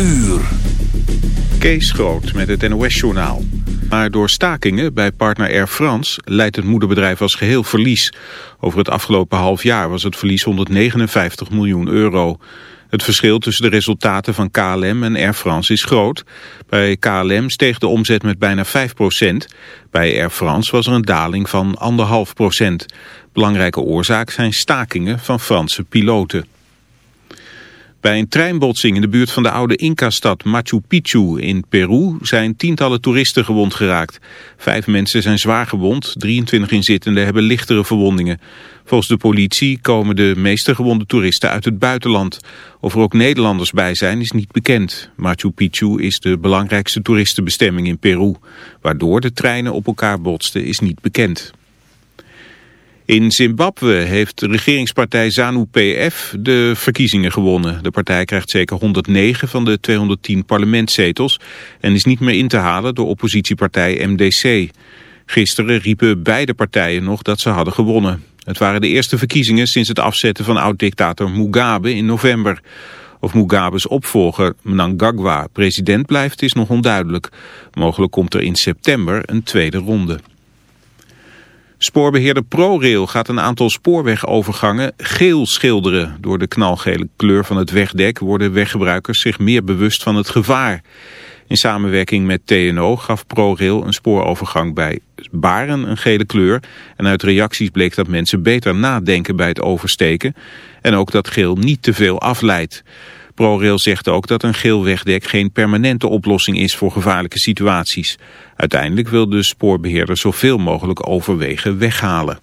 uur. Kees Groot met het NOS-journaal. Maar door stakingen bij partner Air France leidt het moederbedrijf als geheel verlies. Over het afgelopen half jaar was het verlies 159 miljoen euro. Het verschil tussen de resultaten van KLM en Air France is groot. Bij KLM steeg de omzet met bijna 5% Bij Air France was er een daling van 1,5% Belangrijke oorzaak zijn stakingen van Franse piloten. Bij een treinbotsing in de buurt van de oude Inca-stad Machu Picchu in Peru zijn tientallen toeristen gewond geraakt. Vijf mensen zijn zwaar gewond, 23 inzittenden hebben lichtere verwondingen. Volgens de politie komen de meeste gewonde toeristen uit het buitenland. Of er ook Nederlanders bij zijn is niet bekend. Machu Picchu is de belangrijkste toeristenbestemming in Peru. Waardoor de treinen op elkaar botsten is niet bekend. In Zimbabwe heeft de regeringspartij ZANU-PF de verkiezingen gewonnen. De partij krijgt zeker 109 van de 210 parlementszetels en is niet meer in te halen door oppositiepartij MDC. Gisteren riepen beide partijen nog dat ze hadden gewonnen. Het waren de eerste verkiezingen sinds het afzetten van oud-dictator Mugabe in november. Of Mugabe's opvolger Mnangagwa president blijft is nog onduidelijk. Mogelijk komt er in september een tweede ronde. Spoorbeheerder ProRail gaat een aantal spoorwegovergangen geel schilderen. Door de knalgele kleur van het wegdek worden weggebruikers zich meer bewust van het gevaar. In samenwerking met TNO gaf ProRail een spoorovergang bij Baren een gele kleur. En uit reacties bleek dat mensen beter nadenken bij het oversteken. En ook dat geel niet te veel afleidt. ProRail zegt ook dat een geel wegdek geen permanente oplossing is voor gevaarlijke situaties. Uiteindelijk wil de spoorbeheerder zoveel mogelijk overwegen weghalen.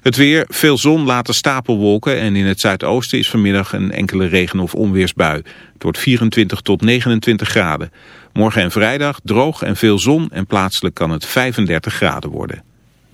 Het weer, veel zon, later stapelwolken en in het zuidoosten is vanmiddag een enkele regen- of onweersbui. Het wordt 24 tot 29 graden. Morgen en vrijdag droog en veel zon en plaatselijk kan het 35 graden worden.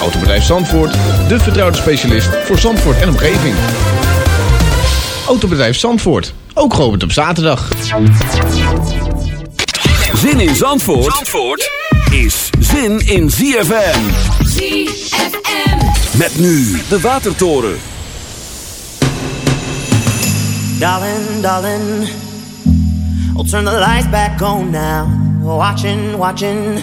Autobedrijf Zandvoort, de vertrouwde specialist voor Zandvoort en omgeving. Autobedrijf Zandvoort, ook geopend op zaterdag. Zin in Zandvoort, Zandvoort is zin in ZFM. ZFM. Met nu de Watertoren. Darling, darling, I'll turn the lights back on now. Watching, watching,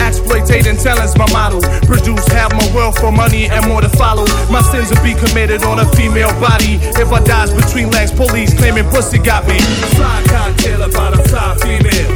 exploitating talent's my model. Produce half my wealth for money and more to follow. My sins will be committed on a female body. If I dies between legs, police claiming pussy got me. Fly cocktail about a fly female.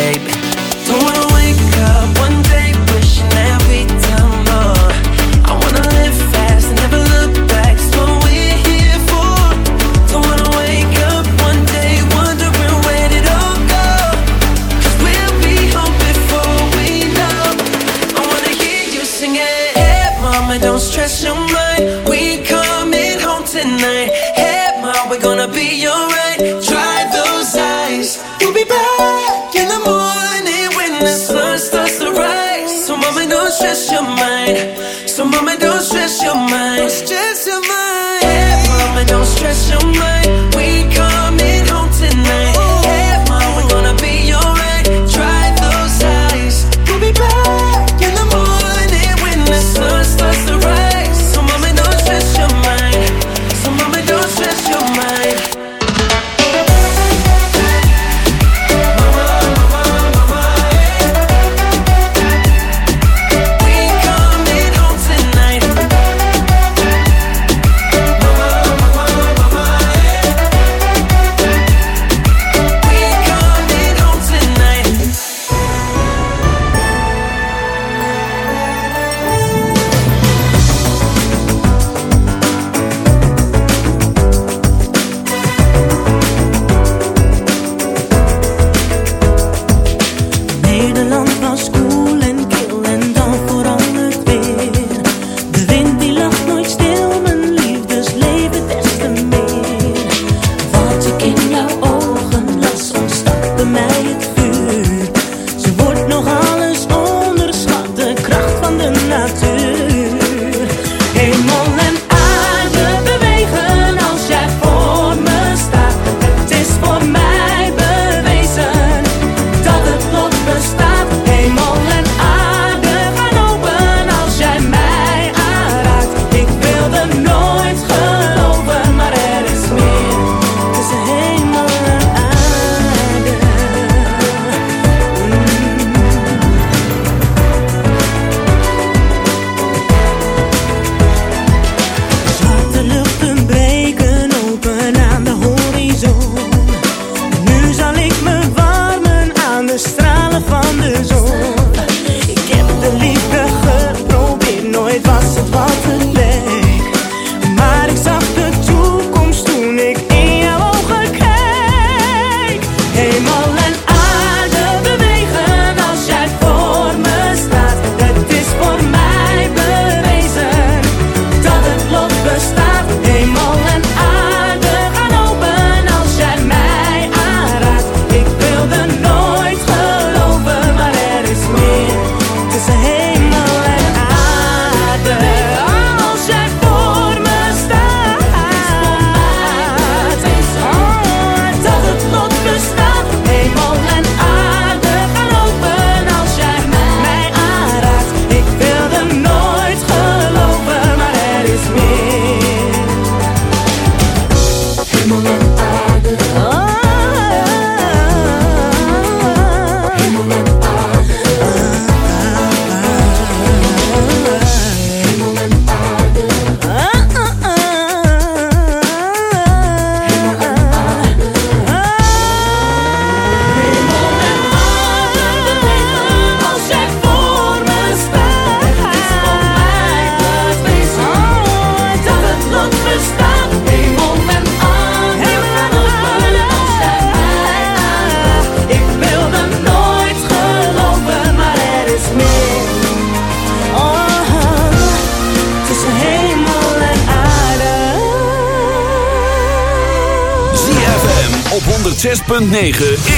106.9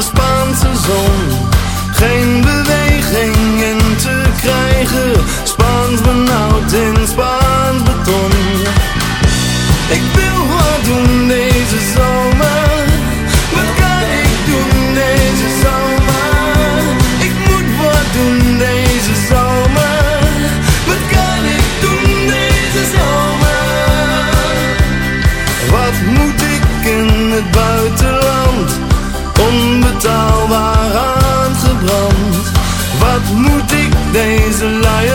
de Spaanse zon. Geen bewegingen te krijgen, Spaans benauwd in Spaans beton. Wat moet ik deze luie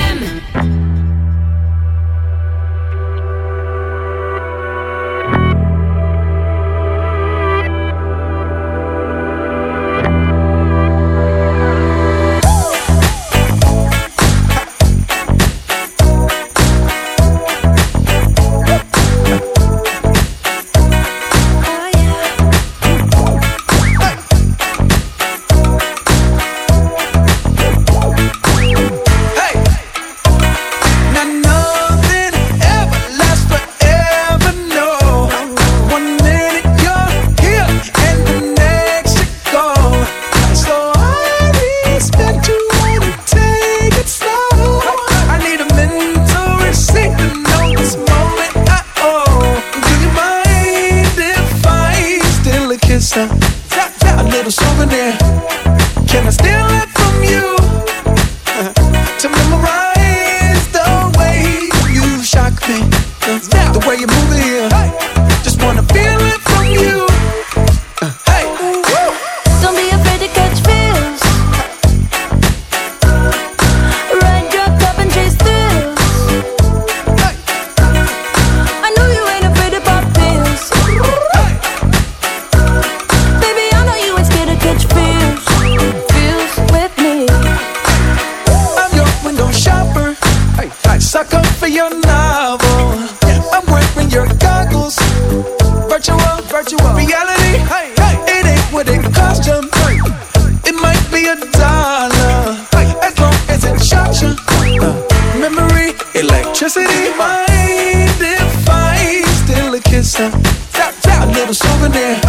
electricity. Mind if I steal a kiss? Uh, a little souvenir.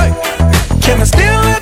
Can I steal it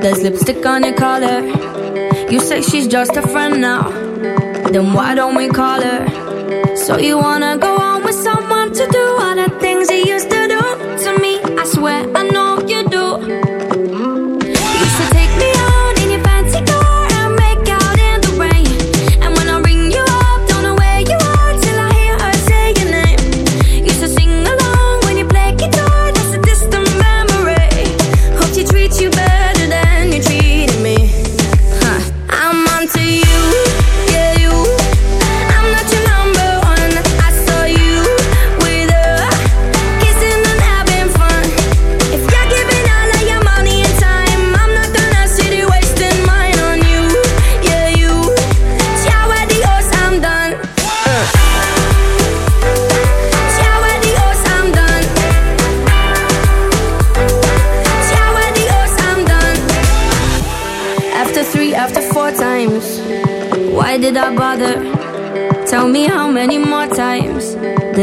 There's lipstick on it.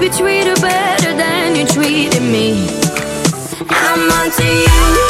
Hope you treat her better than you treated me. I'm onto you.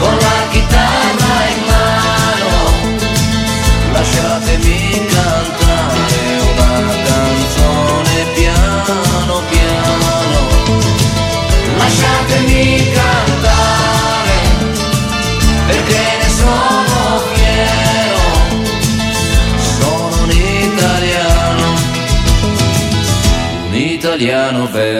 con la chitarra in mano, lasciatemi cantare una canzone piano piano, lasciatemi cantare perché ne sono fiero, sono italiano, un italiano vero.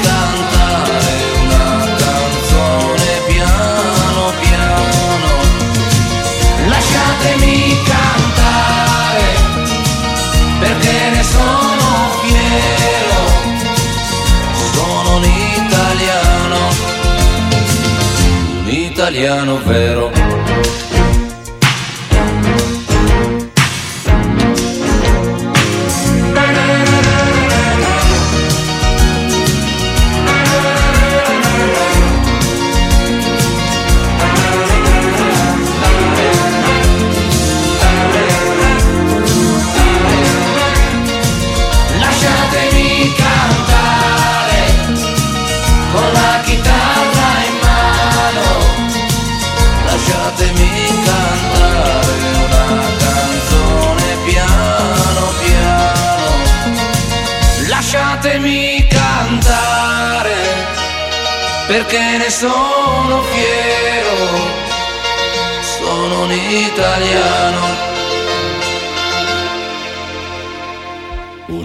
italiano vero.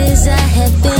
places I have been.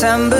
September